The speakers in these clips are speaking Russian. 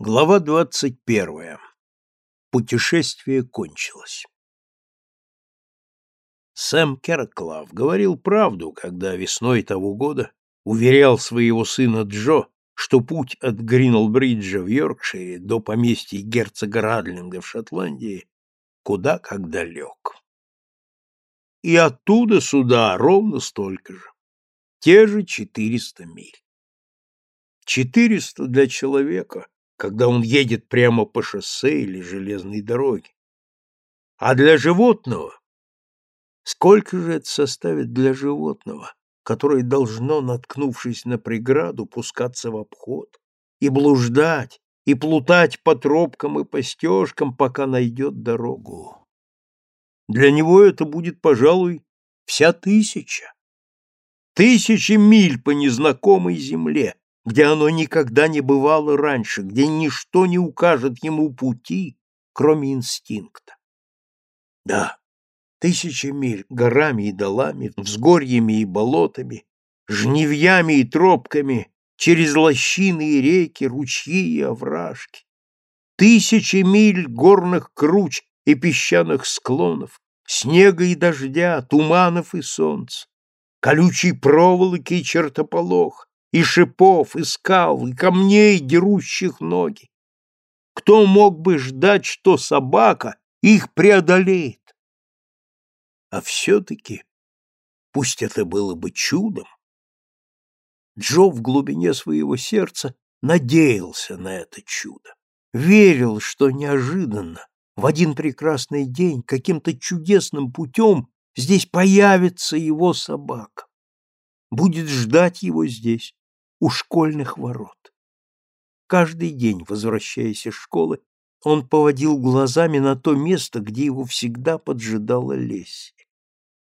Глава двадцать первая. Путешествие кончилось. Сэм Керклав говорил правду, когда весной того года уверял своего сына Джо, что путь от Гринелбриджа в Йоркшире до поместья герцога Радлинга в Шотландии куда как далек. И оттуда сюда ровно столько же, те же четыреста миль. Четыреста для человека, когда он едет прямо по шоссе или железной дороге. А для животного? Сколько же это составит для животного, которое должно, наткнувшись на преграду, пускаться в обход и блуждать, и плутать по тропкам и по стежкам, пока найдет дорогу? Для него это будет, пожалуй, вся тысяча. Тысячи миль по незнакомой земле, где оно никогда не бывало раньше, где ничто не укажет ему пути, кроме инстинкта. Да, тысячи миль горами и долами, взгорьями и болотами, жневьями и тропками, через лощины и реки, ручьи и овражки. Тысячи миль горных круч и песчаных склонов, снега и дождя, туманов и солнца, колючей проволоки и чертополох, и шипов, и скал, и камней, дерущих ноги. Кто мог бы ждать, что собака их преодолеет? А все-таки, пусть это было бы чудом, Джо в глубине своего сердца надеялся на это чудо, верил, что неожиданно, в один прекрасный день, каким-то чудесным путем здесь появится его собака, будет ждать его здесь, у школьных ворот. Каждый день, возвращаясь из школы, он поводил глазами на то место, где его всегда поджидала Лесси.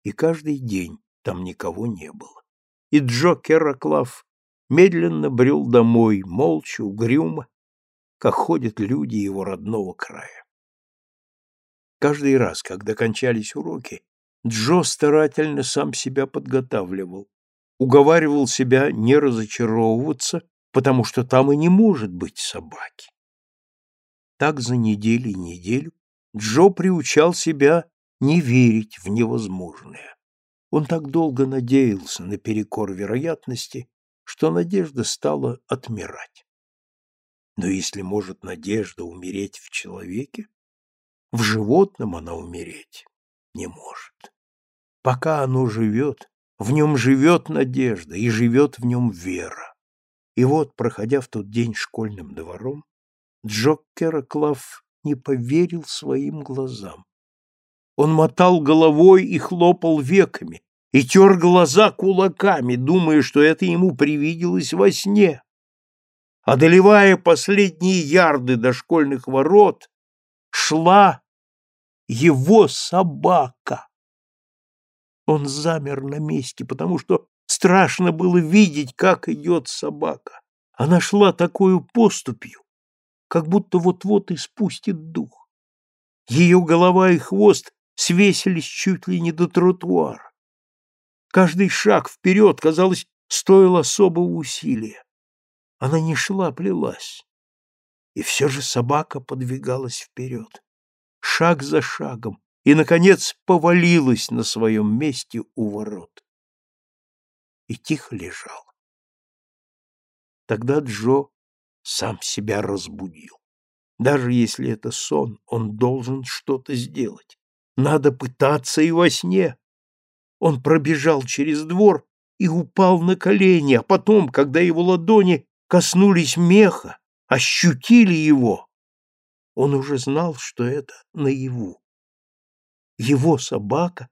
И каждый день там никого не было. И Джо Кераклав медленно брел домой, молча, угрюмо, как ходят люди его родного края. Каждый раз, когда кончались уроки, Джо старательно сам себя подготавливал, уговаривал себя не разочаровываться, потому что там и не может быть собаки. Так за неделю и неделю Джо приучал себя не верить в невозможное. Он так долго надеялся наперекор вероятности, что надежда стала отмирать. Но если может надежда умереть в человеке, в животном она умереть не может. Пока оно живет, в нем живет надежда и живет в нем вера. И вот, проходя в тот день школьным двором, Джоккера Клав не поверил своим глазам. Он мотал головой и хлопал веками, и тер глаза кулаками, думая, что это ему привиделось во сне. Одолевая последние ярды до школьных ворот, шла его собака. Он замер на месте, потому что страшно было видеть, как идет собака. Она шла такой поступью, как будто вот-вот и спустит дух. Ее голова и хвост свесились чуть ли не до тротуара. Каждый шаг вперед, казалось, стоил особого усилия. Она не шла, плелась. И все же собака подвигалась вперед. Шаг за шагом, и, наконец, повалилась на своем месте у ворот. И тихо лежал. Тогда Джо сам себя разбудил. Даже если это сон, он должен что-то сделать. Надо пытаться и во сне. Он пробежал через двор и упал на колени, а потом, когда его ладони коснулись меха, ощутили его, он уже знал, что это наяву его собака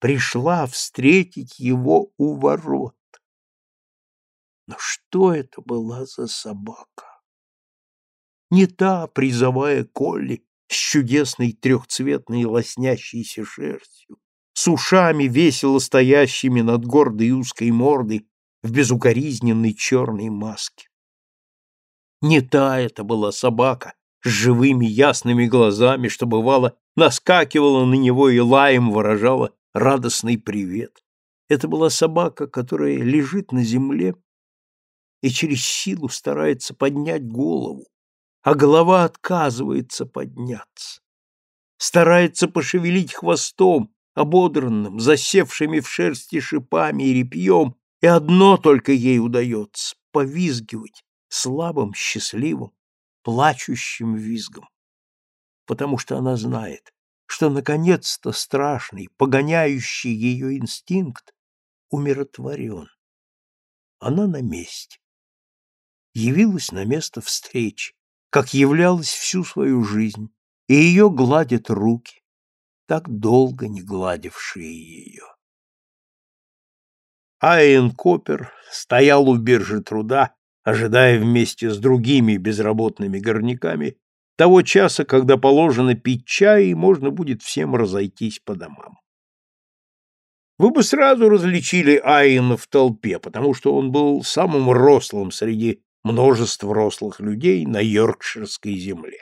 пришла встретить его у ворот. Но что это была за собака? Не та призовая Колли с чудесной трехцветной лоснящейся шерстью, с ушами, весело стоящими над гордой узкой мордой в безукоризненной черной маске. Не та это была собака с живыми ясными глазами, что бывало наскакивала на него и лаем выражала радостный привет. Это была собака, которая лежит на земле и через силу старается поднять голову, а голова отказывается подняться. Старается пошевелить хвостом, ободранным, засевшими в шерсти шипами и репьем, и одно только ей удается — повизгивать слабым, счастливым, плачущим визгом. Потому что она знает, что наконец-то страшный, погоняющий ее инстинкт умиротворен. Она на месте. Явилась на место встречи, как являлась всю свою жизнь, и ее гладят руки, так долго не гладившие ее. Айен Копер стоял у биржи труда, ожидая вместе с другими безработными горняками того часа, когда положено пить чай и можно будет всем разойтись по домам. Вы бы сразу различили Айена в толпе, потому что он был самым рослым среди множества рослых людей на Йоркширской земле.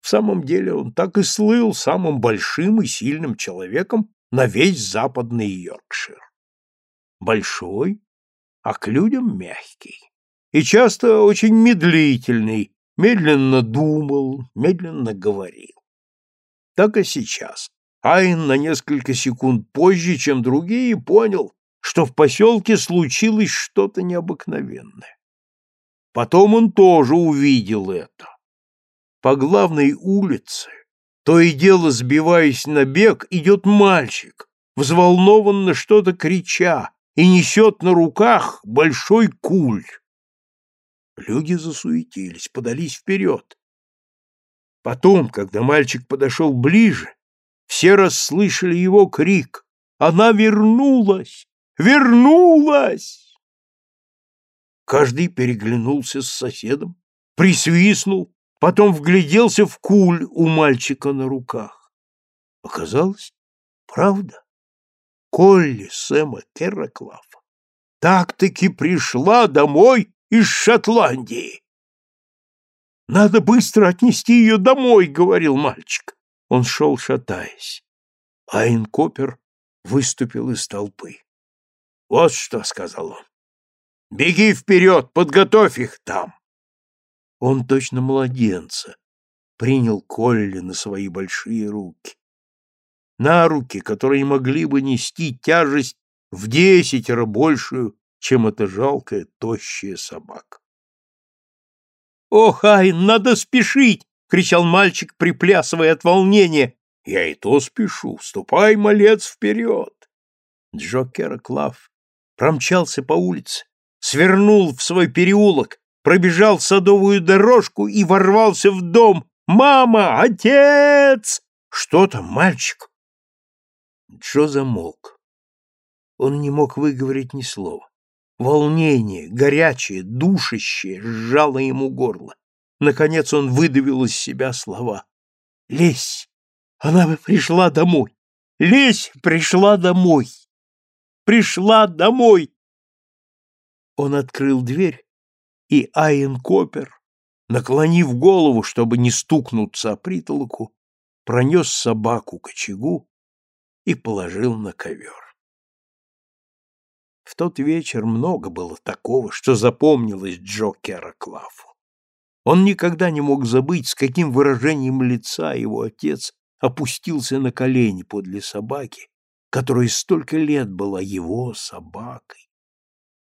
В самом деле он так и слыл самым большим и сильным человеком на весь западный Йоркшир. Большой, а к людям мягкий. И часто очень медлительный, медленно думал, медленно говорил. Так и сейчас. Айн на несколько секунд позже, чем другие, понял, что в поселке случилось что-то необыкновенное. Потом он тоже увидел это. По главной улице, то и дело сбиваясь на бег, идет мальчик, взволнованно что-то крича, и несет на руках большой куль. Люди засуетились, подались вперед. Потом, когда мальчик подошел ближе, все расслышали его крик. «Она вернулась! Вернулась!» Каждый переглянулся с соседом, присвистнул, потом вгляделся в куль у мальчика на руках. Оказалось, правда. Колли Сэма Керраклафа так-таки пришла домой из Шотландии. «Надо быстро отнести ее домой», — говорил мальчик. Он шел, шатаясь. Айн Копер выступил из толпы. «Вот что», — сказал он, — «беги вперед, подготовь их там». Он точно младенца принял Колли на свои большие руки на руки, которые могли бы нести тяжесть в десятеро большую, чем эта жалкая, тощая собака. «Ох, ай, надо спешить!» — кричал мальчик, приплясывая от волнения. «Я и то спешу. Ступай, малец, вперед!» Джокер Клав промчался по улице, свернул в свой переулок, пробежал садовую дорожку и ворвался в дом. «Мама! Отец!» «Что там, мальчик?» Джо замолк. Он не мог выговорить ни слова. Волнение, горячее, душащее, сжало ему горло. Наконец он выдавил из себя слова. «Лезь! Она бы пришла домой! Лезь! Пришла домой! Пришла домой!» Он открыл дверь, и Айен Копер, наклонив голову, чтобы не стукнуться о притолоку, пронес собаку к очагу и положил на ковер. В тот вечер много было такого, что запомнилось Джо Кераклафу. Он никогда не мог забыть, с каким выражением лица его отец опустился на колени подле собаки, которая столько лет была его собакой,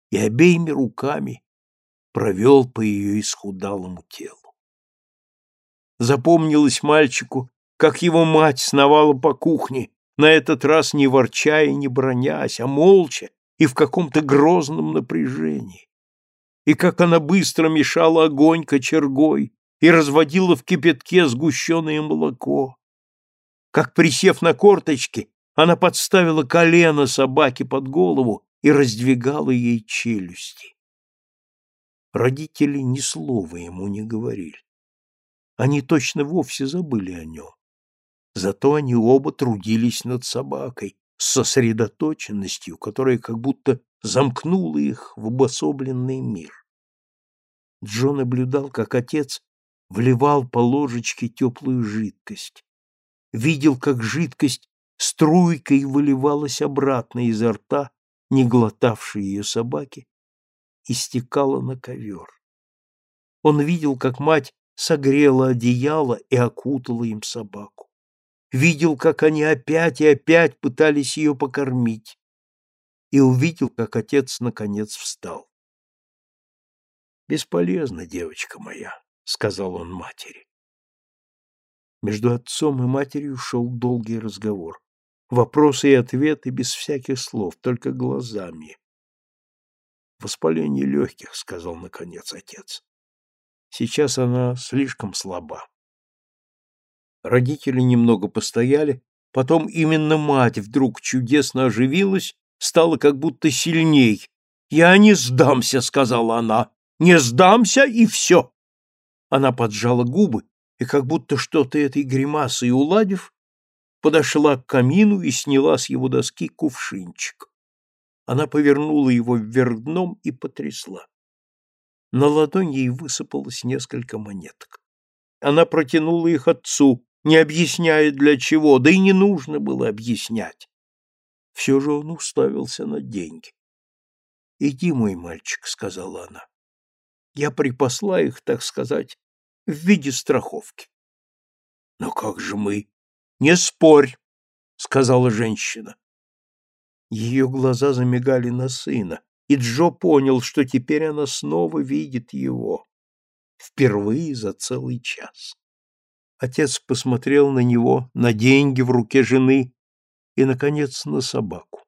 и обеими руками провел по ее исхудалому телу. Запомнилось мальчику, как его мать сновала по кухне, на этот раз не ворча и не бронясь, а молча и в каком-то грозном напряжении. И как она быстро мешала огонь кочергой и разводила в кипятке сгущенное молоко. Как, присев на корточки, она подставила колено собаке под голову и раздвигала ей челюсти. Родители ни слова ему не говорили. Они точно вовсе забыли о нем. Зато они оба трудились над собакой сосредоточенностью, которая как будто замкнула их в обособленный мир. Джо наблюдал, как отец вливал по ложечке теплую жидкость. Видел, как жидкость струйкой выливалась обратно изо рта, не глотавшей ее собаки, и стекала на ковер. Он видел, как мать согрела одеяло и окутала им собаку. Видел, как они опять и опять пытались ее покормить. И увидел, как отец наконец встал. «Бесполезно, девочка моя», — сказал он матери. Между отцом и матерью шел долгий разговор. Вопросы и ответы без всяких слов, только глазами. «Воспаление легких», — сказал наконец отец. «Сейчас она слишком слаба». Родители немного постояли, потом именно мать вдруг чудесно оживилась, стала как будто сильней. «Я не сдамся», — сказала она. «Не сдамся, и все». Она поджала губы и, как будто что-то этой гримасой уладив, подошла к камину и сняла с его доски кувшинчик. Она повернула его вверх дном и потрясла. На ладонь ей высыпалось несколько монеток. Она протянула их отцу, не объясняя для чего, да и не нужно было объяснять. Все же он уставился на деньги. «Иди, мой мальчик», — сказала она. «Я припасла их, так сказать, в виде страховки». «Но как же мы?» «Не спорь», — сказала женщина. Ее глаза замигали на сына, и Джо понял, что теперь она снова видит его. Впервые за целый час. Отец посмотрел на него, на деньги в руке жены и, наконец, на собаку.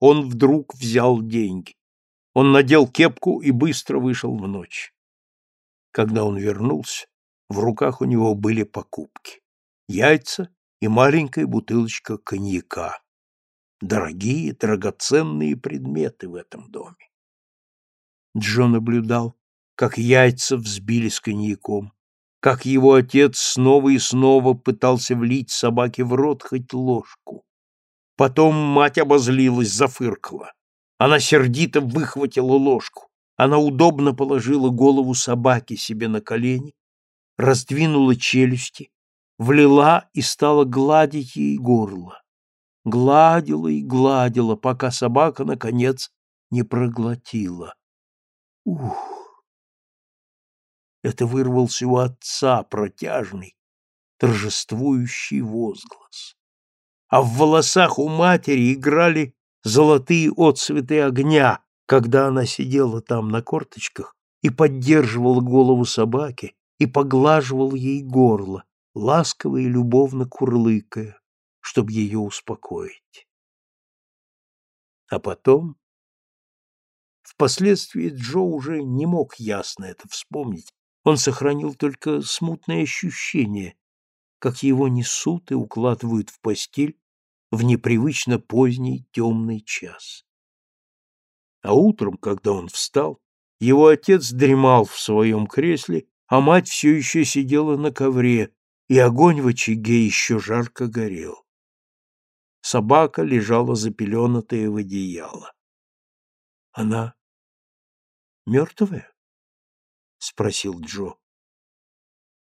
Он вдруг взял деньги. Он надел кепку и быстро вышел в ночь. Когда он вернулся, в руках у него были покупки. Яйца и маленькая бутылочка коньяка. Дорогие, драгоценные предметы в этом доме. Джо наблюдал, как яйца взбили с коньяком, как его отец снова и снова пытался влить собаке в рот хоть ложку. Потом мать обозлилась, зафыркала. Она сердито выхватила ложку. Она удобно положила голову собаки себе на колени, раздвинула челюсти, влила и стала гладить ей горло. Гладила и гладила, пока собака, наконец, не проглотила. Ух! Это вырвался у отца протяжный, торжествующий возглас. А в волосах у матери играли золотые отцветы огня, когда она сидела там на корточках и поддерживала голову собаки и поглаживала ей горло, ласково и любовно курлыкая, чтобы ее успокоить. А потом... Впоследствии Джо уже не мог ясно это вспомнить, он сохранил только смутное ощущение, как его несут и укладывают в постель в непривычно поздний темный час. А утром, когда он встал, его отец дремал в своем кресле, а мать все еще сидела на ковре, и огонь в очаге еще жарко горел. Собака лежала запеленатая в одеяло. Она мертвая? — спросил Джо.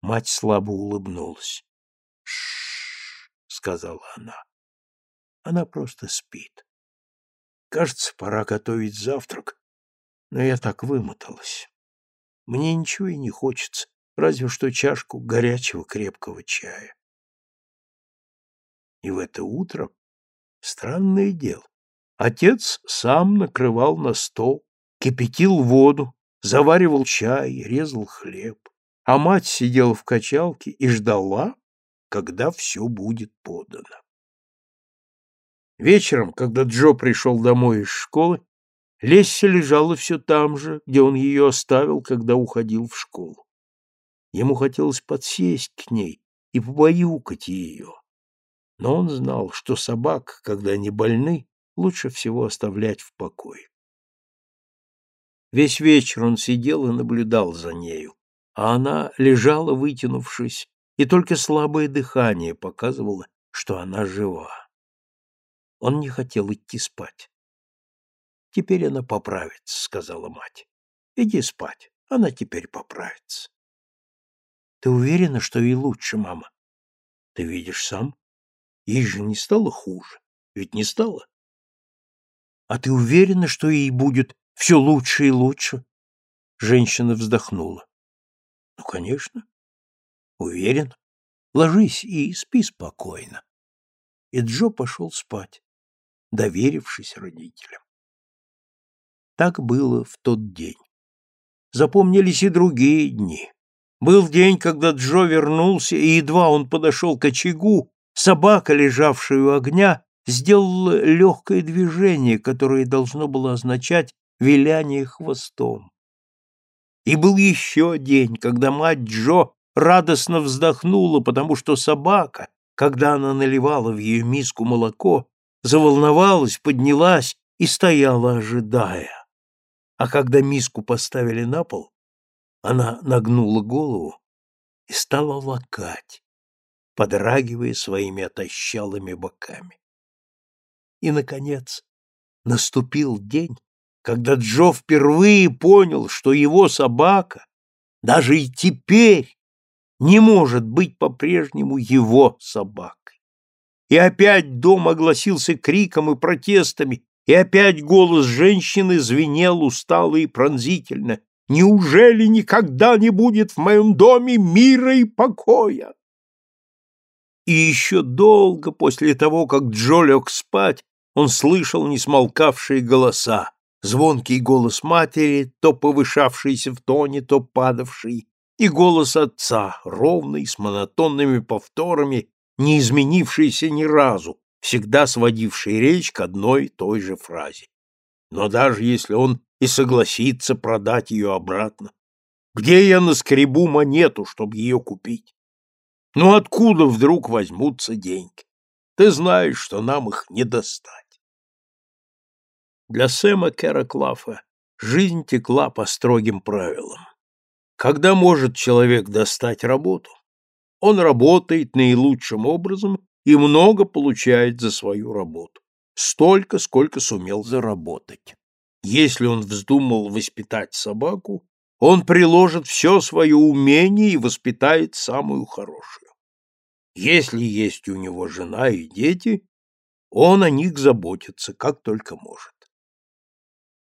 Мать слабо улыбнулась. «Ш-ш-ш», сказала она. «Она просто спит. Кажется, пора готовить завтрак, но я так вымоталась. Мне ничего и не хочется, разве что чашку горячего крепкого чая». И в это утро странное дело. Отец сам накрывал на стол, кипятил воду, заваривал чай, резал хлеб, а мать сидела в качалке и ждала, когда все будет подано. Вечером, когда Джо пришел домой из школы, Лесси лежала все там же, где он ее оставил, когда уходил в школу. Ему хотелось подсесть к ней и побаюкать ее. Но он знал, что собак, когда они больны, лучше всего оставлять в покое. Весь вечер он сидел и наблюдал за нею, а она лежала, вытянувшись, и только слабое дыхание показывало, что она жива. Он не хотел идти спать. «Теперь она поправится», — сказала мать. «Иди спать, она теперь поправится». «Ты уверена, что ей лучше, мама?» «Ты видишь сам? Ей же не стало хуже. Ведь не стало?» «А ты уверена, что ей будет все лучше и лучше. Женщина вздохнула. Ну, конечно. Уверен. Ложись и спи спокойно. И Джо пошел спать, доверившись родителям. Так было в тот день. Запомнились и другие дни. Был день, когда Джо вернулся, и едва он подошел к очагу, собака, лежавшая у огня, сделала легкое движение, которое должно было означать виляние хвостом. И был еще день, когда мать Джо радостно вздохнула, потому что собака, когда она наливала в ее миску молоко, заволновалась, поднялась и стояла, ожидая. А когда миску поставили на пол, она нагнула голову и стала лакать, подрагивая своими отощалыми боками. И, наконец, наступил день, когда Джо впервые понял, что его собака даже и теперь не может быть по-прежнему его собакой. И опять дом огласился криком и протестами, и опять голос женщины звенел устало и пронзительно. Неужели никогда не будет в моем доме мира и покоя? И еще долго после того, как Джо лег спать, он слышал несмолкавшие голоса, звонкий голос матери, то повышавшийся в тоне, то падавший, и голос отца, ровный, с монотонными повторами, не изменившийся ни разу, всегда сводивший речь к одной и той же фразе. Но даже если он и согласится продать ее обратно? Где я наскребу монету, чтобы ее купить? Ну откуда вдруг возьмутся деньги? Ты знаешь, что нам их не достать. Для Сэма Кераклафа жизнь текла по строгим правилам. Когда может человек достать работу? Он работает наилучшим образом и много получает за свою работу. Столько, сколько сумел заработать. Если он вздумал воспитать собаку, он приложит все свое умение и воспитает самую хорошую. Если есть у него жена и дети, он о них заботится, как только может.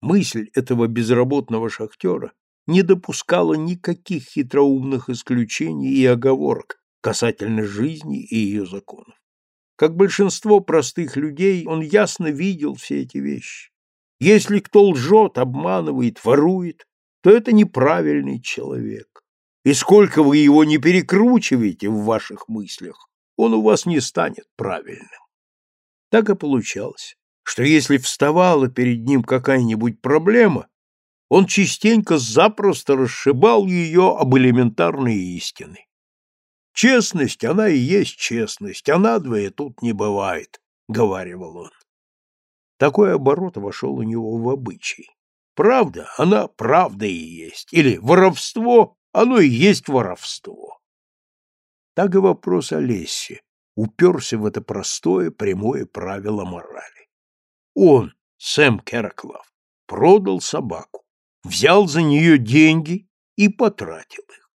Мысль этого безработного шахтера не допускала никаких хитроумных исключений и оговорок касательно жизни и ее законов. Как большинство простых людей, он ясно видел все эти вещи. Если кто лжет, обманывает, ворует, то это неправильный человек. И сколько вы его не перекручиваете в ваших мыслях, он у вас не станет правильным. Так и получалось, что если вставала перед ним какая-нибудь проблема, он частенько запросто расшибал ее об элементарные истины. Честность, она и есть честность, а надвое тут не бывает, — говаривал он. Такой оборот вошел у него в обычай. Правда, она правда и есть, или воровство, оно и есть воровство. Так и вопрос о Лессе уперся в это простое, прямое правило морали. Он, Сэм Кераклав, продал собаку, взял за нее деньги и потратил их.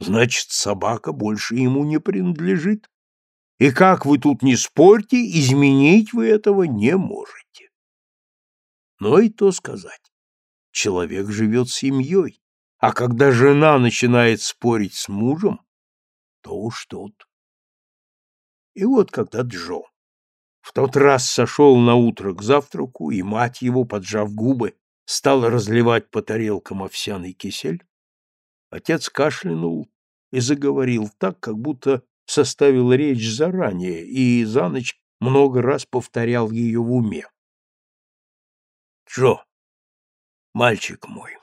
Значит, собака больше ему не принадлежит. И как вы тут не спорьте, изменить вы этого не можете. Но и то сказать. Человек живет семьей, а когда жена начинает спорить с мужем, то уж тут. И вот когда Джо в тот раз сошел на утро к завтраку, и мать его, поджав губы, стала разливать по тарелкам овсяный кисель, отец кашлянул и заговорил так, как будто составил речь заранее и за ночь много раз повторял ее в уме. Джо, мальчик мой,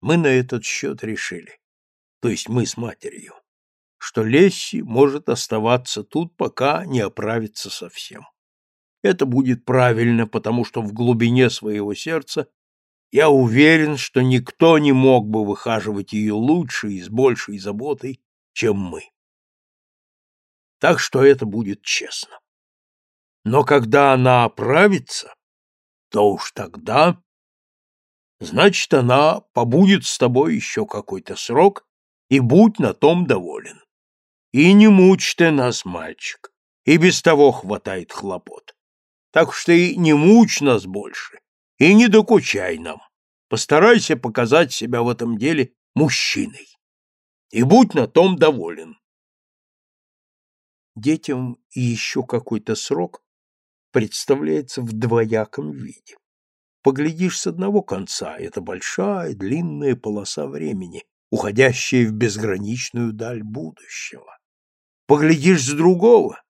мы на этот счет решили, то есть мы с матерью, что Лесси может оставаться тут, пока не оправится совсем. Это будет правильно, потому что в глубине своего сердца я уверен, что никто не мог бы выхаживать ее лучше и с большей заботой, чем мы. Так что это будет честно. Но когда она оправится, то уж тогда... Значит, она побудет с тобой еще какой-то срок, и будь на том доволен. И не мучь ты нас, мальчик, и без того хватает хлопот. Так что и не мучь нас больше, и не докучай нам. Постарайся показать себя в этом деле мужчиной. И будь на том доволен. Детям и еще какой-то срок представляется в двояком виде. Поглядишь с одного конца — это большая длинная полоса времени, уходящая в безграничную даль будущего. Поглядишь с другого —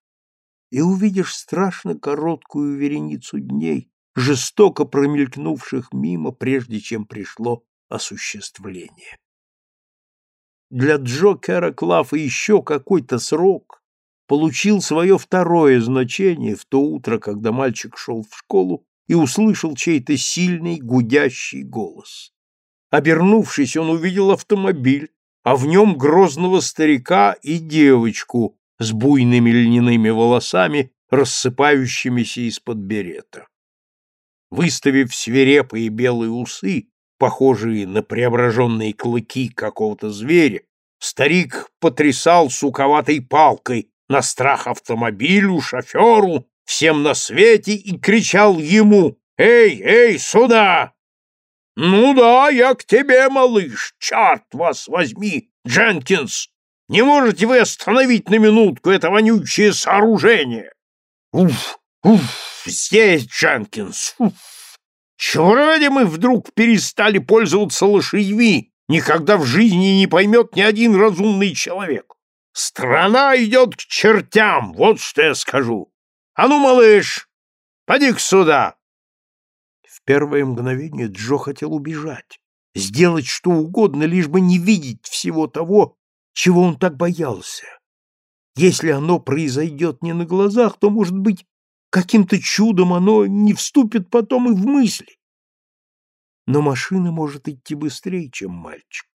и увидишь страшно короткую вереницу дней, жестоко промелькнувших мимо, прежде чем пришло осуществление. Для Джо Кэроклафа еще какой-то срок получил свое второе значение в то утро, когда мальчик шел в школу и услышал чей-то сильный гудящий голос. Обернувшись, он увидел автомобиль, а в нем грозного старика и девочку с буйными льняными волосами, рассыпающимися из-под берета. Выставив свирепые белые усы, похожие на преображенные клыки какого-то зверя, старик потрясал суковатой палкой на страх автомобилю, шоферу всем на свете и кричал ему «Эй, эй, сюда!» «Ну да, я к тебе, малыш, черт вас возьми, Дженкинс! Не можете вы остановить на минутку это вонючее сооружение?» «Уф, уф, здесь, Дженкинс, уф! Чего ради мы вдруг перестали пользоваться лошадьми? Никогда в жизни не поймет ни один разумный человек. Страна идет к чертям, вот что я скажу. А ну, малыш, поди-ка сюда!» В первое мгновение Джо хотел убежать, сделать что угодно, лишь бы не видеть всего того, чего он так боялся. Если оно произойдет не на глазах, то, может быть, каким-то чудом оно не вступит потом и в мысли. Но машина может идти быстрее, чем мальчик.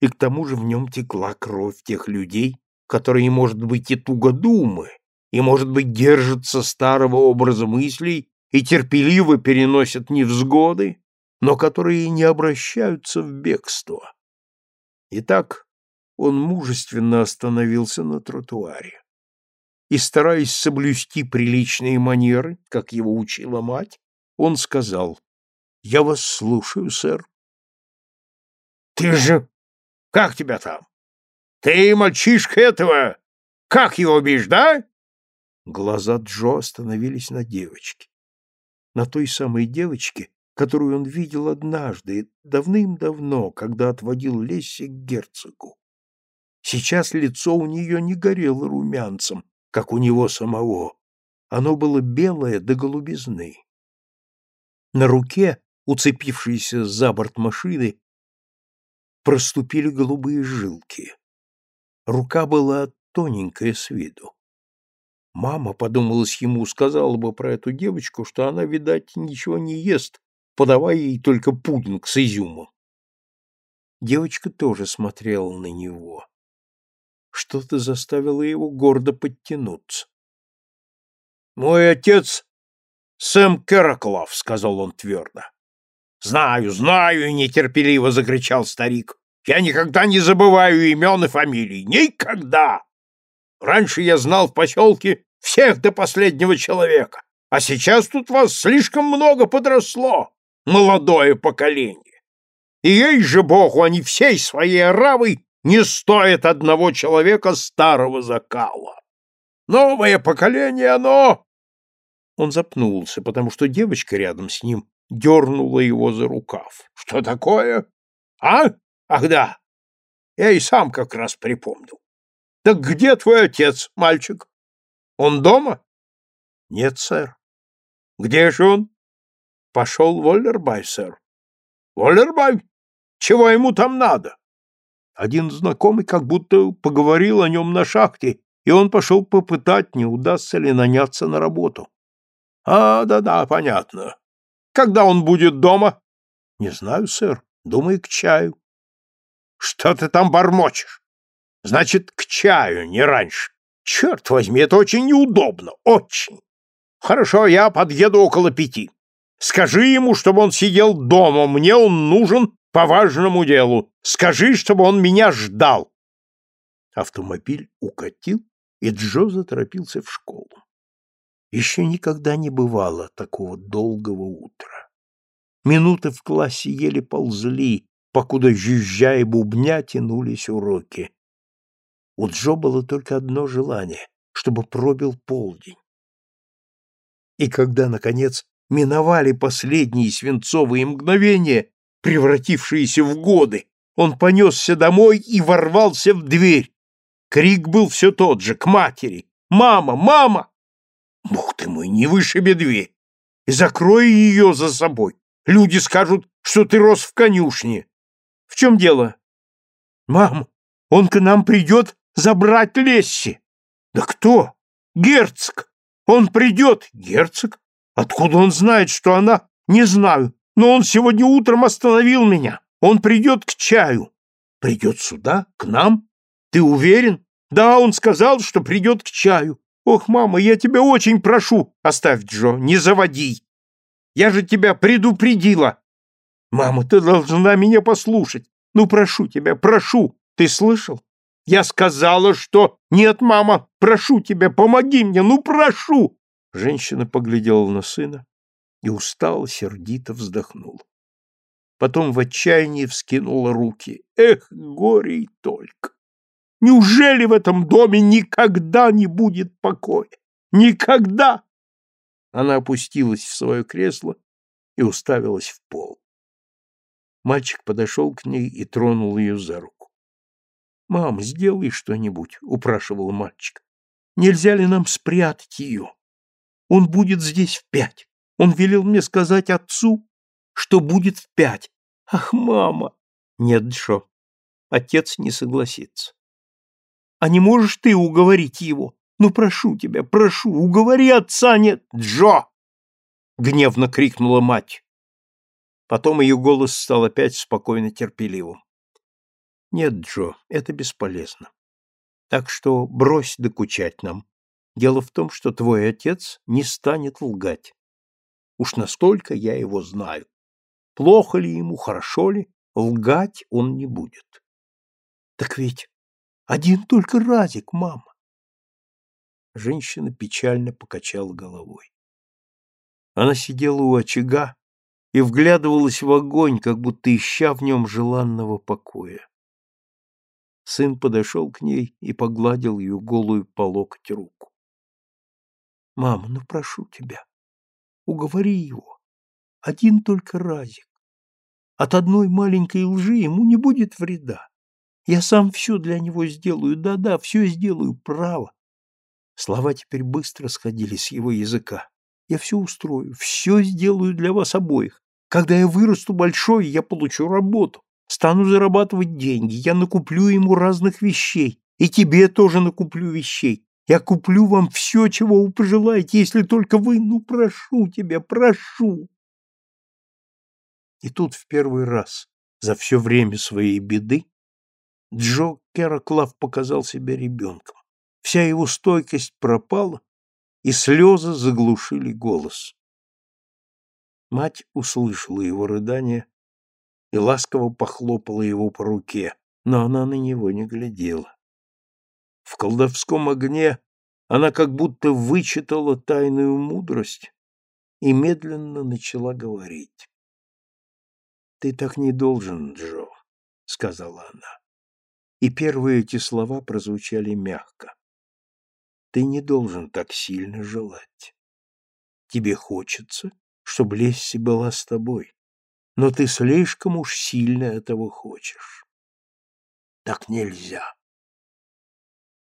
И к тому же в нем текла кровь тех людей, которые, может быть, и тугодумы, и, может быть, держатся старого образа мыслей и терпеливо переносят невзгоды, но которые не обращаются в бегство. Итак, он мужественно остановился на тротуаре. И, стараясь соблюсти приличные манеры, как его учила мать, он сказал, «Я вас слушаю, сэр». «Ты же... Как тебя там? Ты мальчишка этого... Как его бишь, да?» Глаза Джо остановились на девочке. На той самой девочке, которую он видел однажды, давным-давно, когда отводил Лесси к герцогу. Сейчас лицо у нее не горело румянцем, как у него самого. Оно было белое до голубизны. На руке, уцепившейся за борт машины, проступили голубые жилки. Рука была тоненькая с виду. Мама, подумалось ему, сказала бы про эту девочку, что она, видать, ничего не ест, подавая ей только пудинг с изюмом. Девочка тоже смотрела на него. Что-то заставило его гордо подтянуться. «Мой отец Сэм Кераклов», — сказал он твердо. «Знаю, знаю!» — нетерпеливо закричал старик. «Я никогда не забываю имен и фамилий. Никогда! Раньше я знал в поселке всех до последнего человека, а сейчас тут вас слишком много подросло, молодое поколение. И ей же богу, они всей своей оравой не стоят одного человека старого закала. Новое поколение, оно...» Он запнулся, потому что девочка рядом с ним дернула его за рукав. «Что такое? А? Ах да! Я и сам как раз припомнил. Так где твой отец, мальчик? Он дома? Нет, сэр. Где же он? Пошел в Оллербай, сэр. Оллербай? Чего ему там надо? Один знакомый как будто поговорил о нем на шахте, и он пошел попытать, не удастся ли наняться на работу. А, да-да, понятно. Когда он будет дома? Не знаю, сэр. Думаю, к чаю. Что ты там бормочешь? Значит, к чаю, не раньше. Черт возьми, это очень неудобно, очень. Хорошо, я подъеду около пяти. Скажи ему, чтобы он сидел дома, мне он нужен по важному делу. Скажи, чтобы он меня ждал. Автомобиль укатил, и Джо заторопился в школу. Еще никогда не бывало такого долгого утра. Минуты в классе еле ползли, покуда жужжа и бубня тянулись уроки. У Джо было только одно желание, чтобы пробил полдень. И когда, наконец, миновали последние свинцовые мгновения, превратившиеся в годы, он понесся домой и ворвался в дверь. Крик был все тот же, к матери. «Мама! Мама!» «Бог ты мой, не вышиби дверь! И закрой ее за собой! Люди скажут, что ты рос в конюшне!» «В чем дело?» «Мам, он к нам придет забрать Лесси!» «Да кто?» «Герцог! Он придет!» «Герцог? Откуда он знает, что она?» «Не знаю, но он сегодня утром остановил меня. Он придет к чаю». «Придет сюда? К нам? Ты уверен?» «Да, он сказал, что придет к чаю. Ох, мама, я тебя очень прошу, оставь Джо, не заводи. Я же тебя предупредила. Мама, ты должна меня послушать. Ну, прошу тебя, прошу. Ты слышал? Я сказала, что... Нет, мама, прошу тебя, помоги мне, ну, прошу. Женщина поглядела на сына и устало, сердито вздохнула. Потом в отчаянии вскинула руки. Эх, горе и только! Неужели в этом доме никогда не будет покоя? Никогда! Она опустилась в свое кресло и уставилась в пол. Мальчик подошел к ней и тронул ее за руку. «Мам, сделай что-нибудь», — упрашивал мальчик. «Нельзя ли нам спрятать ее? Он будет здесь в пять. Он велел мне сказать отцу, что будет в пять. Ах, мама!» «Нет, Джо, отец не согласится. А не можешь ты уговорить его? Ну, прошу тебя, прошу, уговори отца, нет, Джо!» Гневно крикнула мать. Потом ее голос стал опять спокойно терпеливым. «Нет, Джо, это бесполезно. Так что брось докучать нам. Дело в том, что твой отец не станет лгать. Уж настолько я его знаю. Плохо ли ему, хорошо ли, лгать он не будет. Так ведь один только разик, мама. Женщина печально покачала головой. Она сидела у очага и вглядывалась в огонь, как будто ища в нем желанного покоя. Сын подошел к ней и погладил ее голую по локоть руку. — Мама, ну прошу тебя, уговори его. Один только разик. От одной маленькой лжи ему не будет вреда. Я сам все для него сделаю, да-да, все сделаю, право. Слова теперь быстро сходили с его языка. Я все устрою, все сделаю для вас обоих. Когда я вырасту большой, я получу работу, стану зарабатывать деньги, я накуплю ему разных вещей, и тебе тоже накуплю вещей. Я куплю вам все, чего вы пожелаете, если только вы, ну, прошу тебя, прошу. И тут в первый раз за все время своей беды Джо Кераклав показал себя ребенком. Вся его стойкость пропала, и слезы заглушили голос. Мать услышала его рыдание и ласково похлопала его по руке, но она на него не глядела. В колдовском огне она как будто вычитала тайную мудрость и медленно начала говорить. «Ты так не должен, Джо», — сказала она и первые эти слова прозвучали мягко. Ты не должен так сильно желать. Тебе хочется, чтобы Лесси была с тобой, но ты слишком уж сильно этого хочешь. Так нельзя.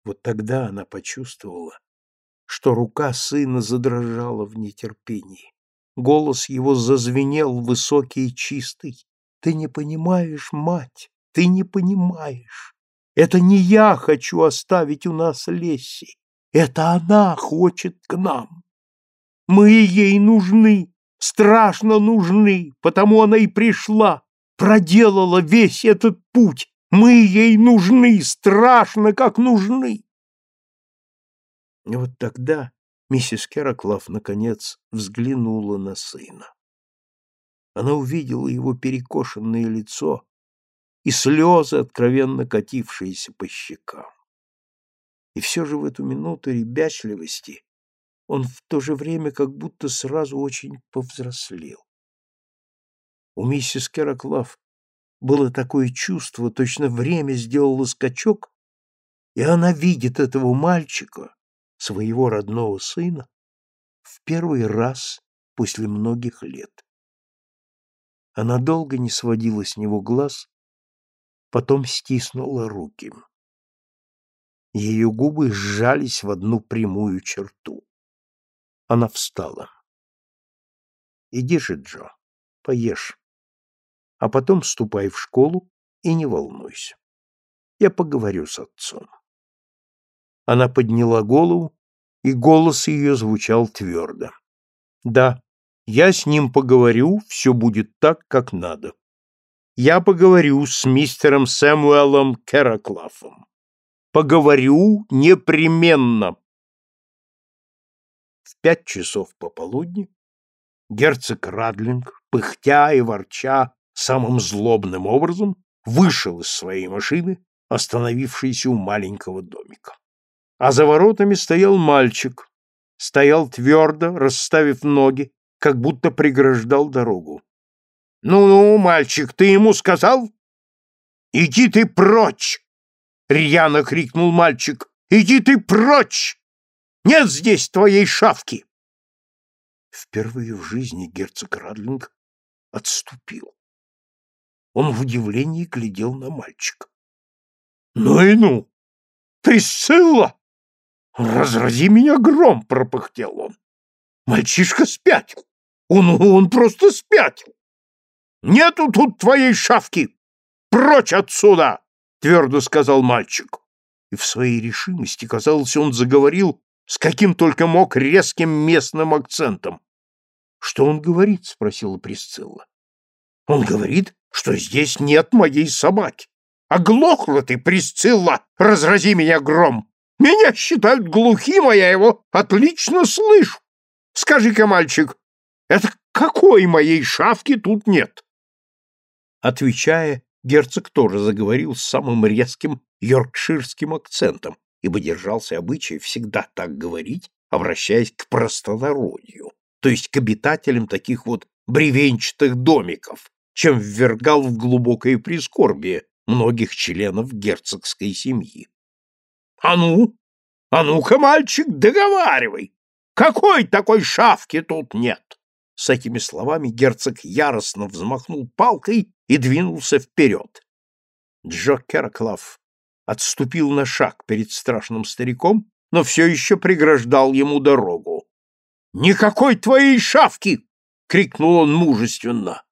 Вот тогда она почувствовала, что рука сына задрожала в нетерпении. Голос его зазвенел высокий и чистый. Ты не понимаешь, мать, ты не понимаешь. Это не я хочу оставить у нас Лесси. Это она хочет к нам. Мы ей нужны, страшно нужны, потому она и пришла, проделала весь этот путь. Мы ей нужны, страшно как нужны. И вот тогда миссис Кераклав наконец взглянула на сына. Она увидела его перекошенное лицо, и слезы, откровенно катившиеся по щекам. И все же в эту минуту ребячливости он в то же время как будто сразу очень повзрослел. У миссис Кераклав было такое чувство, точно время сделало скачок, и она видит этого мальчика, своего родного сына, в первый раз после многих лет. Она долго не сводила с него глаз, потом стиснула руки. Ее губы сжались в одну прямую черту. Она встала. «Иди же, Джо, поешь, а потом ступай в школу и не волнуйся. Я поговорю с отцом». Она подняла голову, и голос ее звучал твердо. «Да, я с ним поговорю, все будет так, как надо. Я поговорю с мистером Сэмуэлом Кераклафом. Поговорю непременно. В пять часов пополудни герцог Радлинг, пыхтя и ворча самым злобным образом, вышел из своей машины, остановившейся у маленького домика. А за воротами стоял мальчик, стоял твердо, расставив ноги, как будто преграждал дорогу. «Ну-ну, мальчик, ты ему сказал?» «Иди ты прочь!» — рьяно крикнул мальчик. «Иди ты прочь! Нет здесь твоей шавки!» Впервые в жизни герцог Радлинг отступил. Он в удивлении глядел на мальчика. «Ну и ну! Присцилла! Разрази меня гром!» — пропыхтел он. «Мальчишка спятил! Он, он просто спятил! Нету тут твоей шавки! Прочь отсюда!» — твердо сказал мальчик. И в своей решимости, казалось, он заговорил с каким только мог резким местным акцентом. «Что он говорит?» — спросила Присцилла. «Он говорит, что здесь нет моей собаки. Оглохла ты, Присцилла, разрази меня гром! Меня считают глухим, а я его отлично слышу. Скажи-ка, мальчик, это какой моей шавки тут нет?» Отвечая, герцог тоже заговорил с самым резким йоркширским акцентом, ибо держался обычай всегда так говорить, обращаясь к простонародью, то есть к обитателям таких вот бревенчатых домиков, чем ввергал в глубокое прискорбие многих членов герцогской семьи. — А ну, а ну-ка, мальчик, договаривай! Какой такой шавки тут нет? С этими словами герцог яростно взмахнул палкой и двинулся вперед. Джо Керклав отступил на шаг перед страшным стариком, но все еще преграждал ему дорогу. «Никакой твоей шавки!» — крикнул он мужественно.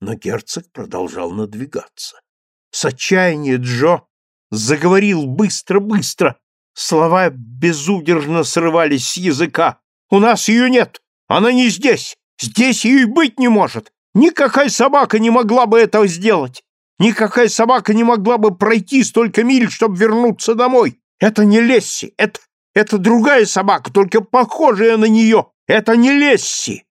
Но герцог продолжал надвигаться. С отчаяния Джо заговорил быстро-быстро. Слова безудержно срывались с языка. «У нас ее нет! Она не здесь! Здесь ее и быть не может! Никакая собака не могла бы этого сделать! Никакая собака не могла бы пройти столько миль, чтобы вернуться домой! Это не Лесси! Это, это другая собака, только похожая на нее! Это не Лесси!»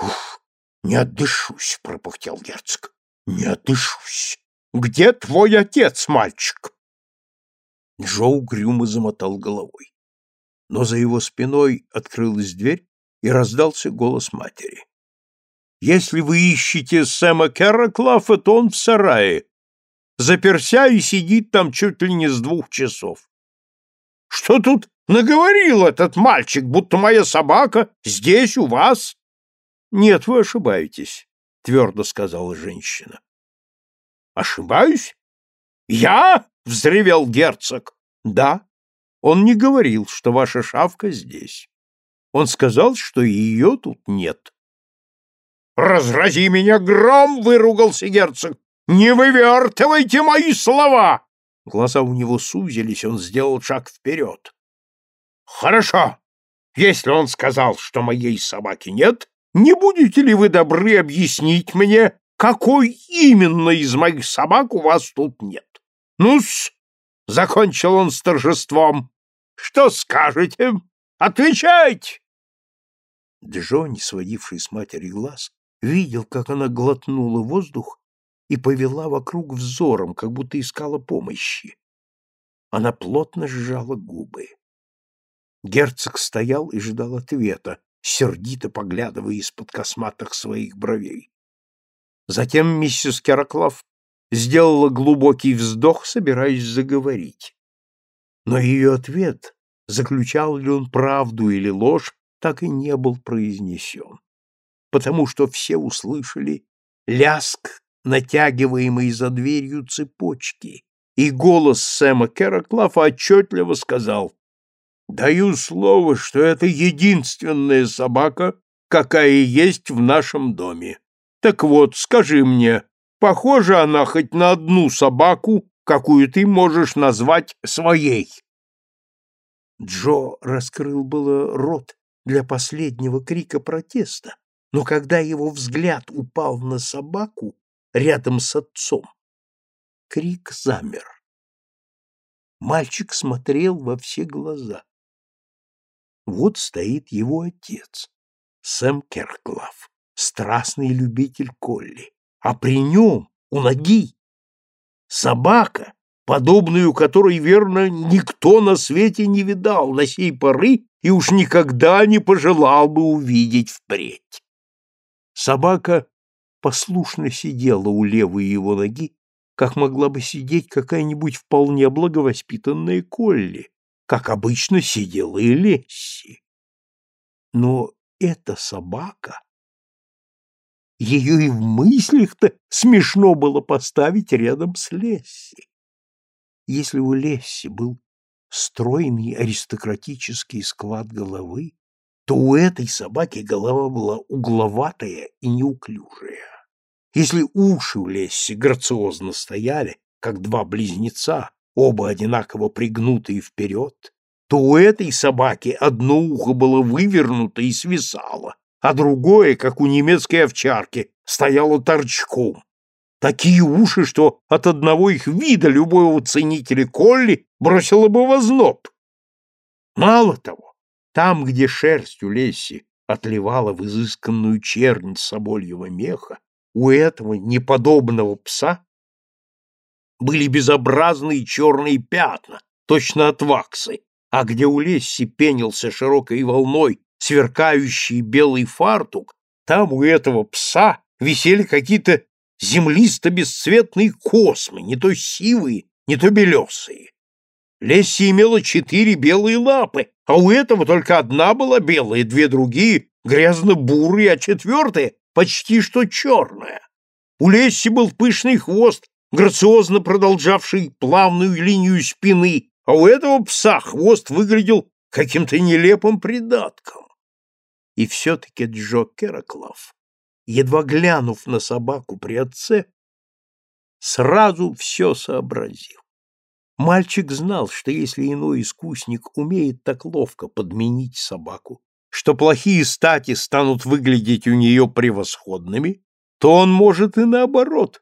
«Уф, не отдышусь!» — пропыхтел герцог. «Не отдышусь! Где твой отец, мальчик?» Джо угрюмо замотал головой. Но за его спиной открылась дверь, и раздался голос матери. Если вы ищете Сэма Керраклафа, то он в сарае. Заперся и сидит там чуть ли не с двух часов. Что тут наговорил этот мальчик, будто моя собака здесь у вас? Нет, вы ошибаетесь, твердо сказала женщина. Ошибаюсь? Я? взревел герцог. Да. Он не говорил, что ваша шавка здесь. Он сказал, что ее тут нет. «Разрази меня гром!» — выругался герцог. «Не вывертывайте мои слова!» Глаза у него сузились, он сделал шаг вперед. «Хорошо. Если он сказал, что моей собаки нет, не будете ли вы добры объяснить мне, какой именно из моих собак у вас тут нет? Ну-с!» — закончил он с торжеством. «Что скажете? Отвечайте!» Джо, не сводивший с матери глаз, видел, как она глотнула воздух и повела вокруг взором, как будто искала помощи. Она плотно сжала губы. Герцог стоял и ждал ответа, сердито поглядывая из-под косматых своих бровей. Затем миссис Кераклав сделала глубокий вздох, собираясь заговорить. Но ее ответ, заключал ли он правду или ложь, так и не был произнесен, потому что все услышали ляск, натягиваемый за дверью цепочки, и голос Сэма Кераклафа отчетливо сказал «Даю слово, что это единственная собака, какая есть в нашем доме. Так вот, скажи мне, похожа она хоть на одну собаку, какую ты можешь назвать своей?» Джо раскрыл было рот для последнего крика протеста, но когда его взгляд упал на собаку рядом с отцом, крик замер. Мальчик смотрел во все глаза. Вот стоит его отец, Сэм Керклав, страстный любитель Колли, а при нем, у ноги, собака, подобную которой, верно, никто на свете не видал до сей поры и уж никогда не пожелал бы увидеть впредь. Собака послушно сидела у левой его ноги, как могла бы сидеть какая-нибудь вполне благовоспитанная Колли, как обычно сидела и Лесси. Но эта собака... Ее и в мыслях-то смешно было поставить рядом с Лесси. Если у Лесси был стройный аристократический склад головы, то у этой собаки голова была угловатая и неуклюжая. Если уши у Лесси грациозно стояли, как два близнеца, оба одинаково пригнутые вперед, то у этой собаки одно ухо было вывернуто и свисало, а другое, как у немецкой овчарки, стояло торчком. Такие уши, что от одного их вида любого ценителя Колли бросило бы в озноб. Мало того, там, где шерсть у Лесси отливала в изысканную чернь собольего меха, у этого неподобного пса были безобразные черные пятна, точно от ваксы, а где у Лесси пенился широкой волной сверкающий белый фартук, там у этого пса висели какие-то землисто-бесцветные космы, не то сивые, не то белесые. Лесси имела четыре белые лапы, а у этого только одна была белая, две другие грязно-бурые, а четвертая почти что черная. У Лесси был пышный хвост, грациозно продолжавший плавную линию спины, а у этого пса хвост выглядел каким-то нелепым придатком. И все-таки Джо Кераклав, едва глянув на собаку при отце, сразу все сообразил. Мальчик знал, что если иной искусник умеет так ловко подменить собаку, что плохие стати станут выглядеть у нее превосходными, то он может и наоборот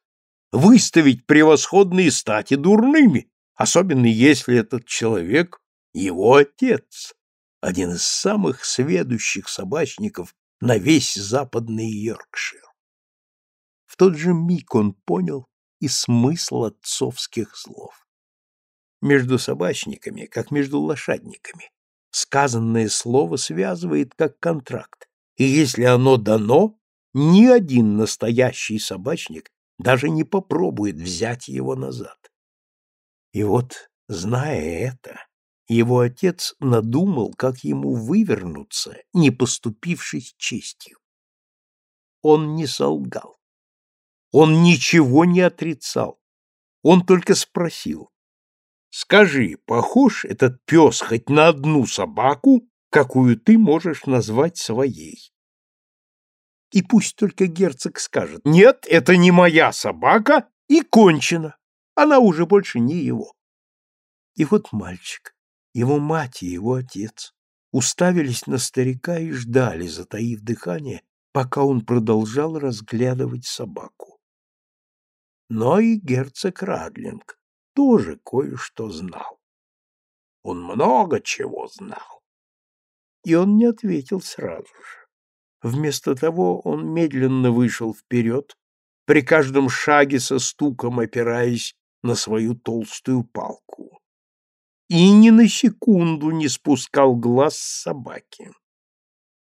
выставить превосходные стати дурными, особенно если этот человек его отец, один из самых сведущих собачников на весь западный Йоркшир. В тот же миг он понял и смысл отцовских слов между собачниками, как между лошадниками. Сказанное слово связывает как контракт, и если оно дано, ни один настоящий собачник даже не попробует взять его назад. И вот, зная это, его отец надумал, как ему вывернуться, не поступившись честью. Он не солгал. Он ничего не отрицал. Он только спросил, Скажи, похож этот пес хоть на одну собаку, какую ты можешь назвать своей? И пусть только герцог скажет, нет, это не моя собака, и кончено. Она уже больше не его. И вот мальчик, его мать и его отец уставились на старика и ждали, затаив дыхание, пока он продолжал разглядывать собаку. Но и герцог Радлинг тоже кое-что знал. Он много чего знал. И он не ответил сразу же. Вместо того он медленно вышел вперед, при каждом шаге со стуком опираясь на свою толстую палку. И ни на секунду не спускал глаз с собаки.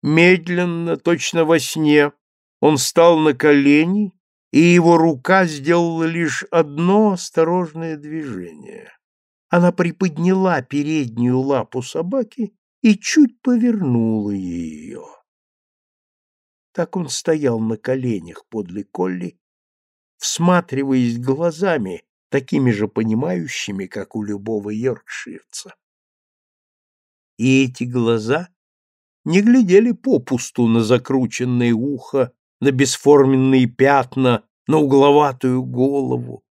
Медленно, точно во сне, он встал на колени и его рука сделала лишь одно осторожное движение. Она приподняла переднюю лапу собаки и чуть повернула ее. Так он стоял на коленях подле Колли, всматриваясь глазами, такими же понимающими, как у любого йоркширца. И эти глаза не глядели попусту на закрученное ухо, на бесформенные пятна, на угловатую голову.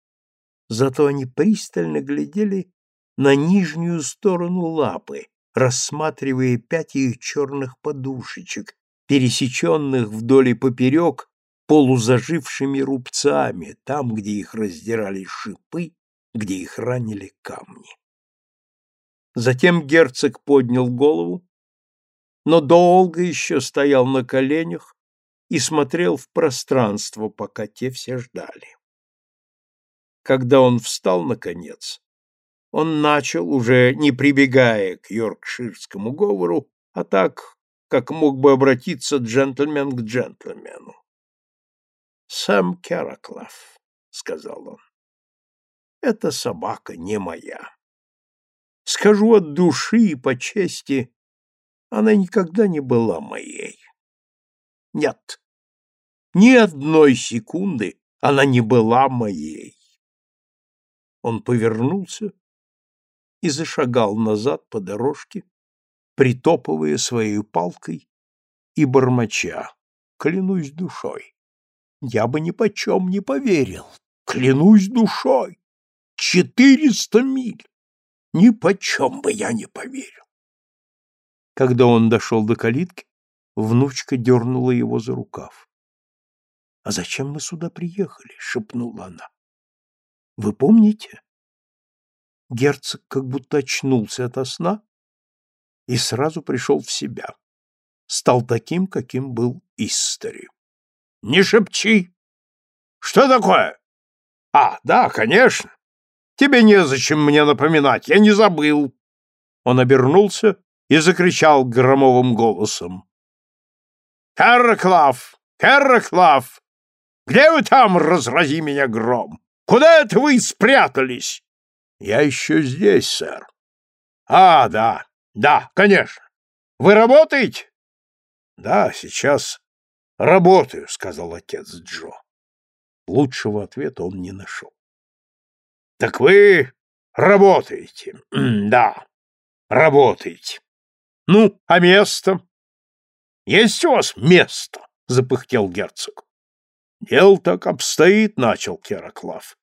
Зато они пристально глядели на нижнюю сторону лапы, рассматривая пять ее черных подушечек, пересеченных вдоль и поперек полузажившими рубцами, там, где их раздирали шипы, где их ранили камни. Затем герцог поднял голову, но долго еще стоял на коленях и смотрел в пространство, пока те все ждали. Когда он встал, наконец, он начал, уже не прибегая к йоркширскому говору, а так, как мог бы обратиться джентльмен к джентльмену. «Сэм Кераклав», — сказал он, — «эта собака не моя. Скажу от души и по чести, она никогда не была моей. Нет, ни одной секунды она не была моей. Он повернулся и зашагал назад по дорожке, притопывая своей палкой и бормоча, клянусь душой. Я бы ни почем не поверил, клянусь душой. Четыреста миль! Ни почем бы я не поверил. Когда он дошел до калитки, внучка дернула его за рукав. — А зачем мы сюда приехали? — шепнула она. — Вы помните? Герцог как будто очнулся ото сна и сразу пришел в себя. Стал таким, каким был Истори. — Не шепчи! Что такое? — А, да, конечно. Тебе незачем мне напоминать, я не забыл. Он обернулся и закричал громовым голосом. «Караклав! Караклав! Где вы там, разрази меня гром? Куда это вы спрятались?» «Я еще здесь, сэр». «А, да, да, конечно. Вы работаете?» «Да, сейчас работаю», — сказал отец Джо. Лучшего ответа он не нашел. «Так вы работаете, да, работаете. Ну, а место? Есть у вас место? Запыхтел герцог. Дел так обстоит, начал Кераклав.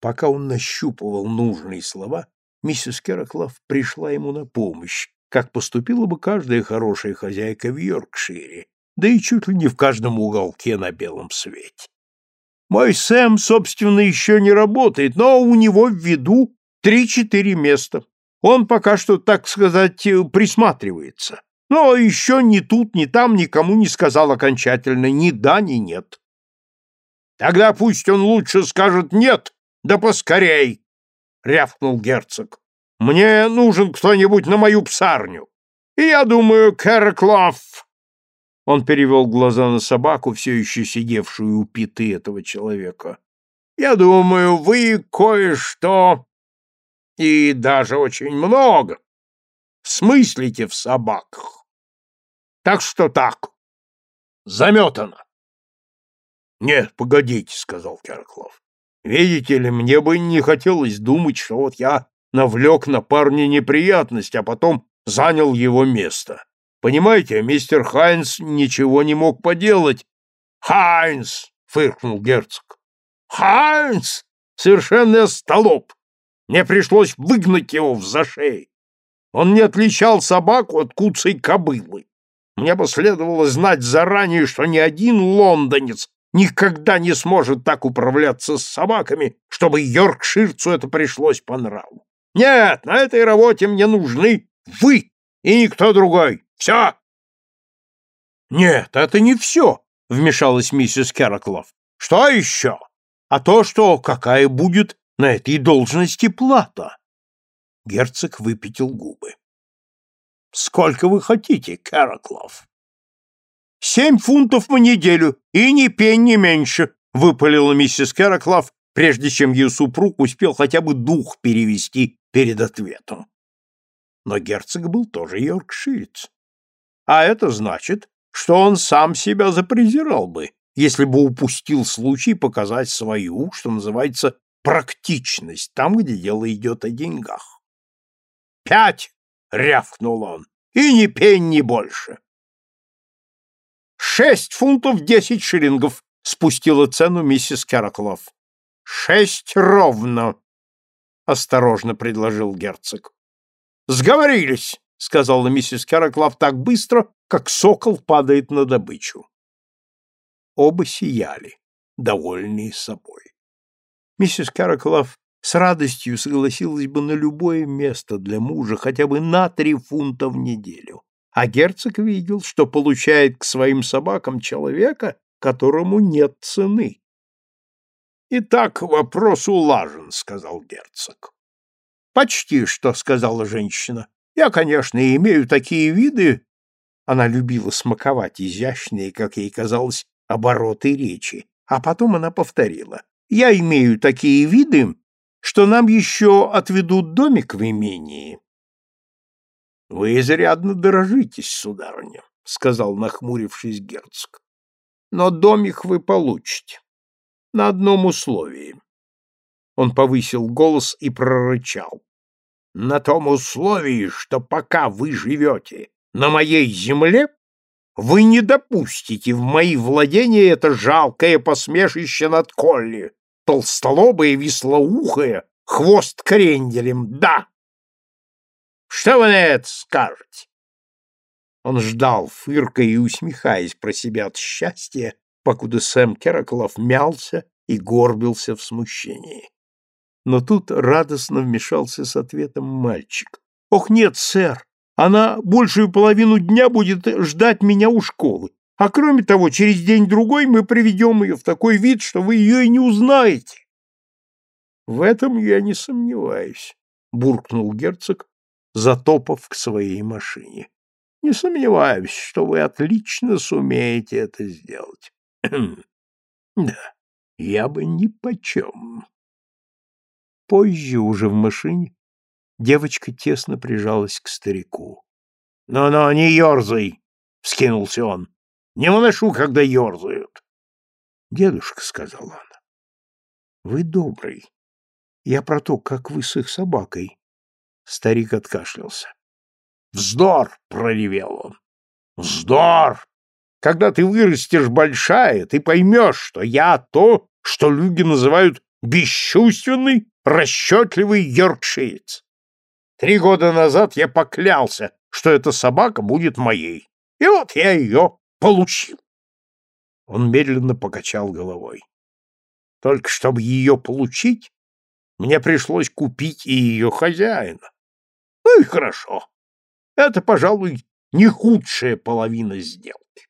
Пока он нащупывал нужные слова, миссис Кераклав пришла ему на помощь, как поступила бы каждая хорошая хозяйка в Йоркшире, да и чуть ли не в каждом уголке на белом свете. Мой Сэм, собственно, еще не работает, но у него в виду три-четыре места. Он пока что, так сказать, э, присматривается. Но еще ни тут, ни там никому не сказал окончательно ни да, ни нет. Тогда пусть он лучше скажет «нет», да поскорей, — рявкнул герцог. Мне нужен кто-нибудь на мою псарню. И я думаю, Кэроклав... Он перевел глаза на собаку, все еще сидевшую у пяты этого человека. Я думаю, вы кое-что и даже очень много смыслите в собаках. Так что так, заметано. Нет, погодите, сказал Керклов. Видите ли, мне бы не хотелось думать, что вот я навлек на парня неприятность, а потом занял его место. Понимаете, мистер Хайнс ничего не мог поделать. Хайнс! фыркнул герцог. Хайнс! Совершенно столоп! Мне пришлось выгнать его в зашей. Он не отличал собаку от куцей кобылы. Мне бы следовало знать заранее, что ни один лондонец никогда не сможет так управляться с собаками, чтобы йоркширцу это пришлось по нраву. Нет, на этой работе мне нужны вы и никто другой. Все. Нет, это не все, вмешалась миссис Кераклов. Что еще? А то, что какая будет на этой должности плата. Герцог выпятил губы. Сколько вы хотите, Караклов? Семь фунтов в неделю, и ни пенни меньше, выпалила миссис Кэроклав, прежде чем ее супруг успел хотя бы дух перевести перед ответом. Но герцог был тоже йоркширец. А это значит, что он сам себя запрезирал бы, если бы упустил случай показать свою, что называется, практичность там, где дело идет о деньгах. «Пять!» — рявкнул он. «И ни пенни больше!» «Шесть фунтов десять шиллингов!» — спустила цену миссис Караклов. «Шесть ровно!» — осторожно предложил герцог. «Сговорились!» — сказала миссис Караклав так быстро, как сокол падает на добычу. Оба сияли, довольные собой. Миссис Караклав с радостью согласилась бы на любое место для мужа, хотя бы на три фунта в неделю. А герцог видел, что получает к своим собакам человека, которому нет цены. «Итак, вопрос улажен», — сказал герцог. «Почти что», — сказала женщина. «Я, конечно, имею такие виды...» Она любила смаковать изящные, как ей казалось, обороты речи, а потом она повторила. «Я имею такие виды, что нам еще отведут домик в имении». «Вы изрядно дорожитесь, сударыня», — сказал, нахмурившись герцог. «Но домик вы получите. На одном условии». Он повысил голос и прорычал. «На том условии, что пока вы живете на моей земле, вы не допустите в мои владения это жалкое посмешище над Колли, толстолобое, вислоухое, хвост кренделем, да! Что вы на это скажете? Он ждал, фыркая и усмехаясь про себя от счастья, покуда Сэм Кераклов мялся и горбился в смущении. Но тут радостно вмешался с ответом мальчик. «Ох, нет, сэр, она большую половину дня будет ждать меня у школы. А кроме того, через день-другой мы приведем ее в такой вид, что вы ее и не узнаете. — В этом я не сомневаюсь, — буркнул герцог, затопав к своей машине. — Не сомневаюсь, что вы отлично сумеете это сделать. — Да, я бы ни почем. Позже, уже в машине, девочка тесно прижалась к старику. «Ну — Но-но, не ерзай! — вскинулся он. Не выношу, когда ерзают. Дедушка, — сказала она, — вы добрый. Я про то, как вы с их собакой. Старик откашлялся. Вздор, — проревел он. Вздор! Когда ты вырастешь большая, ты поймешь, что я то, что люди называют бесчувственный, расчетливый йоркширец. Три года назад я поклялся, что эта собака будет моей. И вот я ее получил. Он медленно покачал головой. Только чтобы ее получить, мне пришлось купить и ее хозяина. Ну и хорошо. Это, пожалуй, не худшая половина сделки.